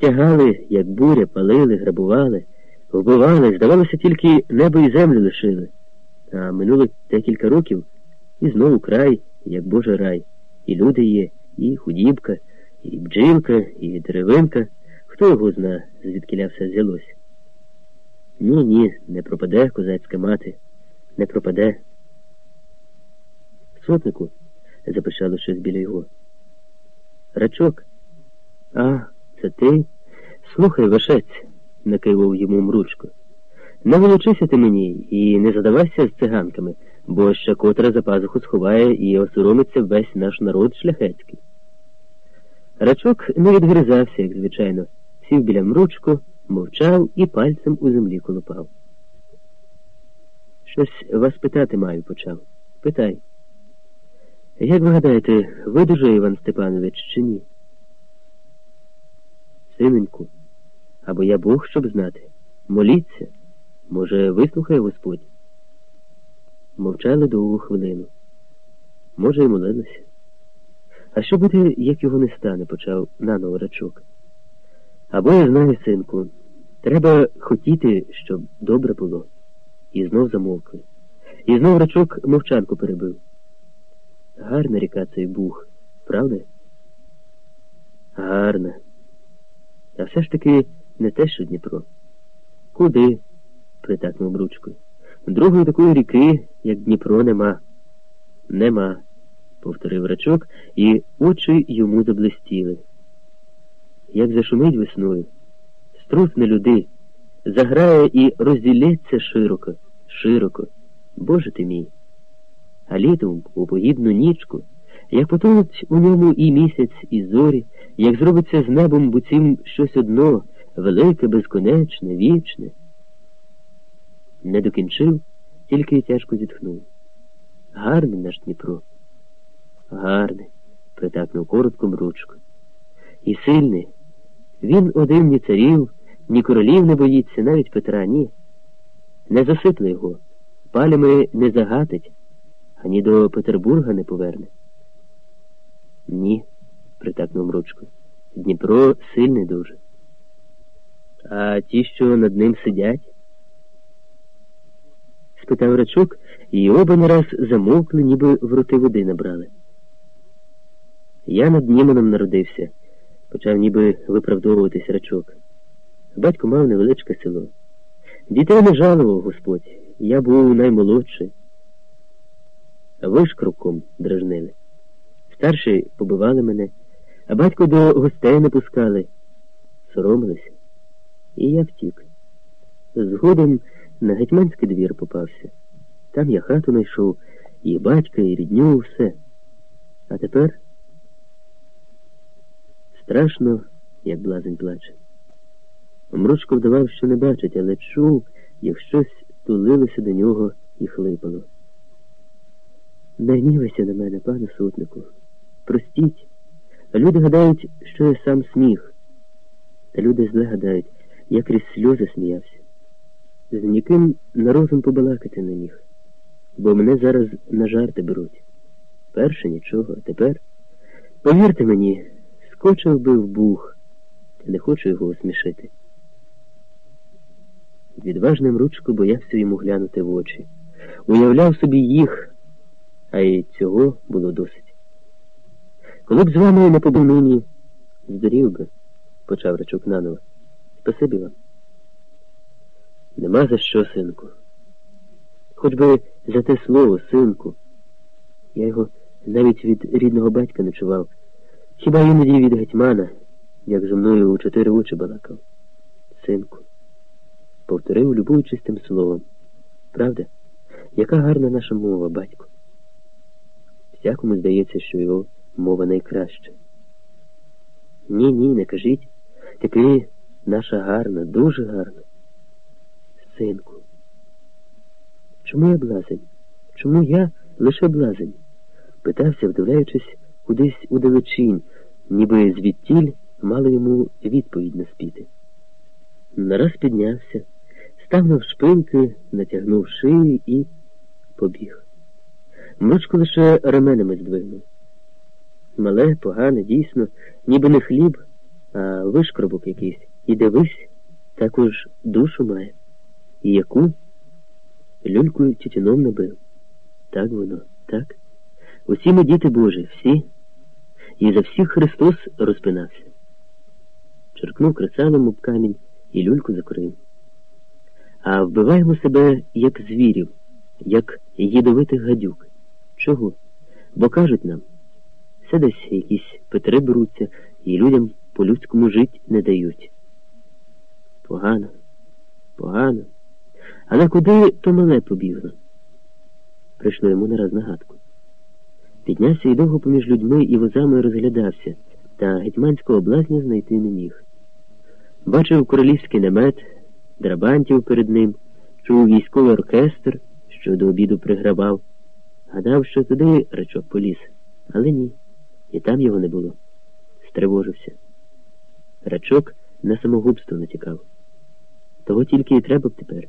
тягали, як буря, палили, грабували, вбивали, здавалося, тільки небо і землю лишили. А минуло декілька років і знову край, як Божий рай. І люди є, і худібка, і бджілка, і деревинка. Хто його зна, звідкиля все взялось? Ні, ні, не пропаде козацька мати, не пропаде. Сотнику, запишало щось біля його. Рачок. А, це ти? Слухай, вешець, накивав йому мручко. Не волочися ти мені і не задавайся з циганками, бо ще котра за пазуху сховає і осоромиться весь наш народ шляхетський. Рачок не відгризався, як звичайно, сів біля мручку, мовчав і пальцем у землі колопав. Щось вас питати маю, почав. Питай. Як ви гадаєте, видужає Іван Степанович чи ні? Синеньку, або я Бог, щоб знати. Моліться. Може, вислухає Господь? Мовчали довгу хвилину. Може, й молилися. А що буде, як його не стане, почав наново рачок. Або я знаю, синку, треба хотіти, щоб добре було. І знов замовкли. І знов рачок мовчанку перебив. Гарна ріка цей бух, правда? Гарна. А все ж таки не те, що Дніпро. Куди? притакнув бручкою. Другої такої ріки, як Дніпро, нема. Нема, повторив рачок, і очі йому заблистіли. Як зашумить весною, струсне люди, заграє і розділється широко, широко. Боже ти мій. А літом у погідну нічку, як потонуть у ньому і місяць, і зорі, як зробиться з небом буцім щось одно, велике, безконечне, вічне. Не докінчив, тільки тяжко зітхнув. Гарний наш Дніпро. Гарний, притакнув коротко мручко. І сильний. Він один ні царів, ні королів не боїться, навіть Петра, ні. Не засипле його, палями не загатить, ані до Петербурга не поверне. Ні, притакнув мручко. Дніпро сильний дуже. А ті, що над ним сидять? спитав рачок, і оба не раз замовкли, ніби в роти води набрали. Я над Німаном народився, почав ніби виправдовуватись рачок. Батько мав невеличке село. Дітей не жалував Господь, я був наймолодший. А ви ж кроком дражнили. Старші побивали мене, а батько до гостей не пускали, соромилися. І я втік. Згодом на гетьманський двір попався. Там я хату знайшов, і батька, і рідню, все. А тепер страшно, як блазень плаче. Мручко вдавав, що не бачить, але чув, як щось тулилося до нього і хлипало. Не гнівайся на мене, пане сутнику. Простіть. Люди гадають, що я сам сміх. Та люди зле гадають, я крізь сльози сміявся з ніким на побалакати не міг, бо мене зараз на жарти беруть. Перше нічого, а тепер, повірте мені, скочив би в бух, не хочу його осмішити. Відважним ручку боявся йому глянути в очі, уявляв собі їх, а й цього було досить. Коли б з вами не побув нині, здорів би, почав рачок наново. Спасибі вам. Нема за що, синку. Хоч би за те слово, синку. Я його навіть від рідного батька не чував. Хіба іноді від гетьмана, як зо мною у чотири очі балакав. Синку, повторив, любуючись тим словом. Правда, яка гарна наша мова, батько. Всякому здається, що його мова найкраща. Ні, ні, не кажіть. Таки наша гарна, дуже гарна синку. Чому я блазень? Чому я лише блазень? питався, вдивляючись кудись у далечінь, ніби звідтіль мало йому відповідь наспіти. Нараз піднявся, став навшпиньки, натягнув шию і побіг. Мручку лише раменами здвигнув. Мале, погане, дійсно, ніби не хліб, а вишкробок якийсь. І дивись, також душу має. І яку? Люлькою тютюном набив. Так воно, так? Усі ми діти Божі, всі. І за всіх Христос розпинався. Черкнув кресалом об камінь і люльку закрив. А вбиваємо себе, як звірів, як їдовитих гадюк. Чого? Бо кажуть нам, все десь якісь Петри беруться і людям по-людському жить не дають. Погано, погано. Але куди то мале побігло? Прийшло йому нараз нагадку. Піднявся і довго поміж людьми і возами розглядався, та гетьманського блазня знайти не міг. Бачив королівський намет, драбантів перед ним, чув військовий оркестр, що до обіду приграбав. Гадав, що туди речок поліз, але ні, і там його не було. Стривожився. Рачок на самогубство натікав. Того тільки і треба б тепер.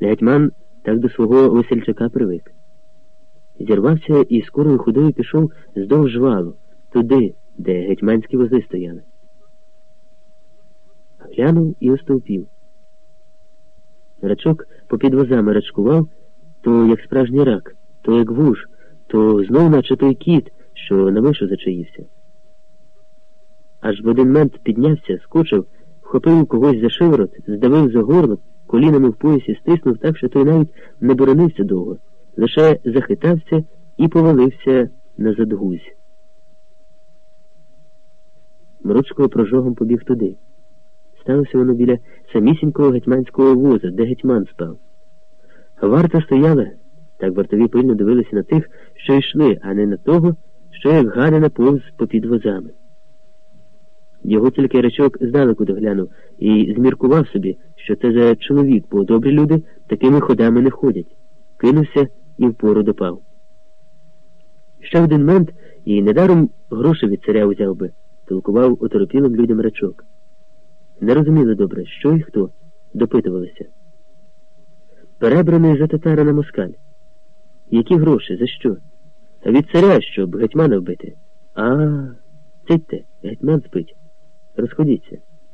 Гетьман так до свого весельчака привик. Зірвався і скорою ходою пішов здовж валу, туди, де гетьманські вози стояли. Глянув і остовпів. Рачок попід возами рачкував, то як справжній рак, то як вуж, то знов наче той кіт, що на мишу зачаївся. Аж в один мент піднявся, скочив, вхопив когось за шиворот, здавив за горло, колінами в поясі стиснув так, що той навіть не боронився довго, лише захитався і повалився на задгузь. Мручко прожогом побіг туди. Сталося воно біля самісінького гетьманського воза, де гетьман спав. Варта стояла, так вартові пильно дивилися на тих, що йшли, а не на того, що як гадана повз попід возами. Його тільки речок здалеку доглянув і зміркував собі, що це за чоловік, бо добрі люди такими ходами не ходять. Кинувся і впору допав. Ще один мент і недаром гроші від царя узяв би, толкував оторопілим людям речок. Не розуміли добре, що і хто, допитувалися. Перебраний за татара на москаль. Які гроші? За що? А від царя, щоб гетьмана вбити. А, цитьте, гетьман спить. Розходіться.